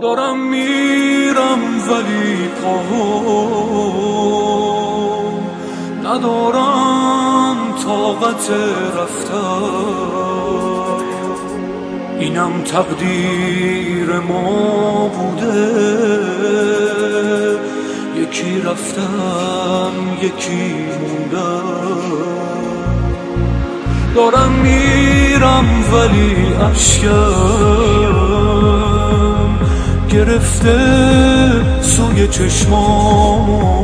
دارم میرم ولی پاهم ندارم طاقت رفتن اینم تقدیر ما بوده. یکی رفتم یکی موندم. دارم میرم ولی اشکم. گرفته سوی چشمامو.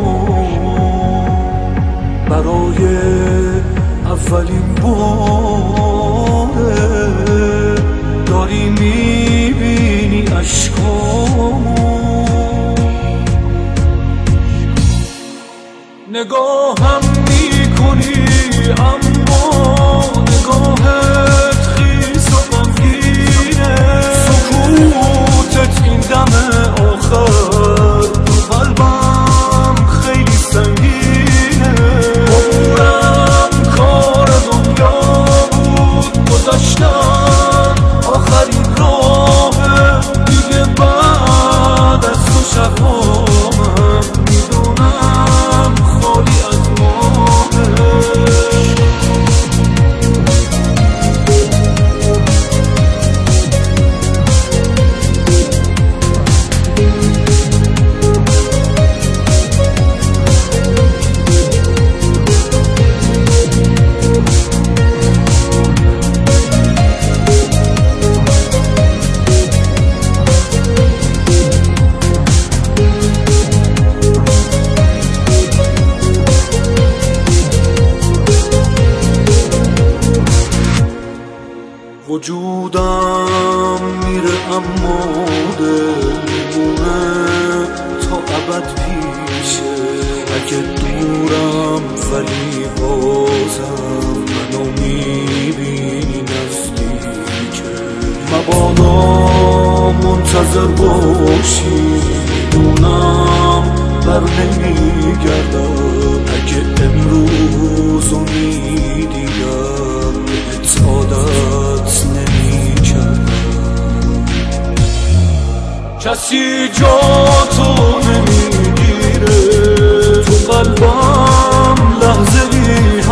برای اولین باره داری می‌بینی وجودم میره اما دل میمونه تا ابد پیشه. اگه دورم ولی بازم منو می‌بینی نزدیکه مبادا منتظر باشی. می‌دونم بر نمیگردم. اگه امروز و کسی جا تو نمی‌گیره. تو قلبم لحظه ای